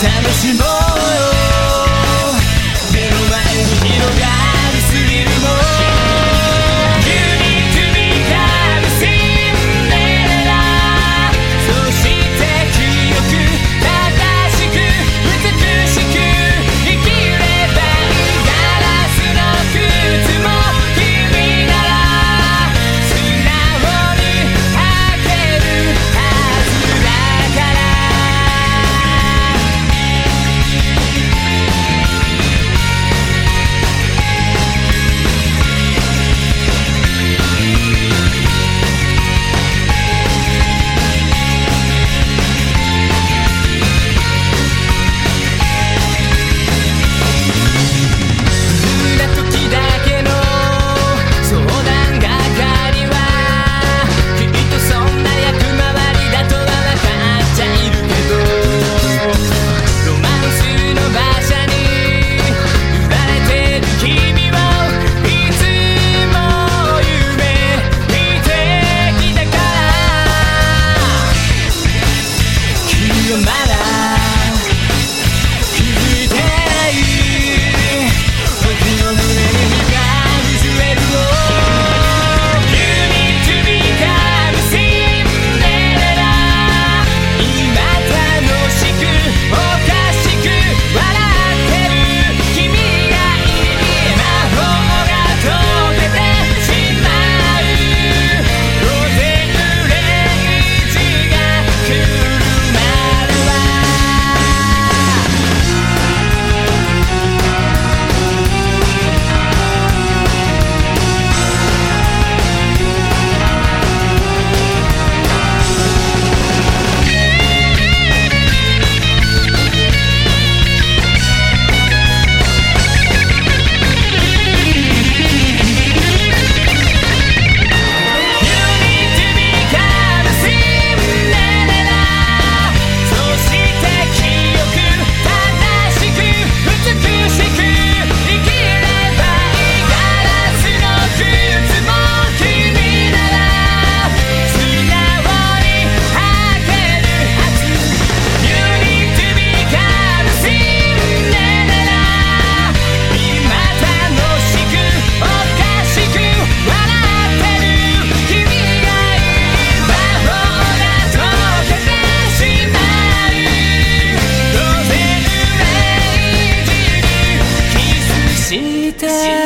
楽しもう time.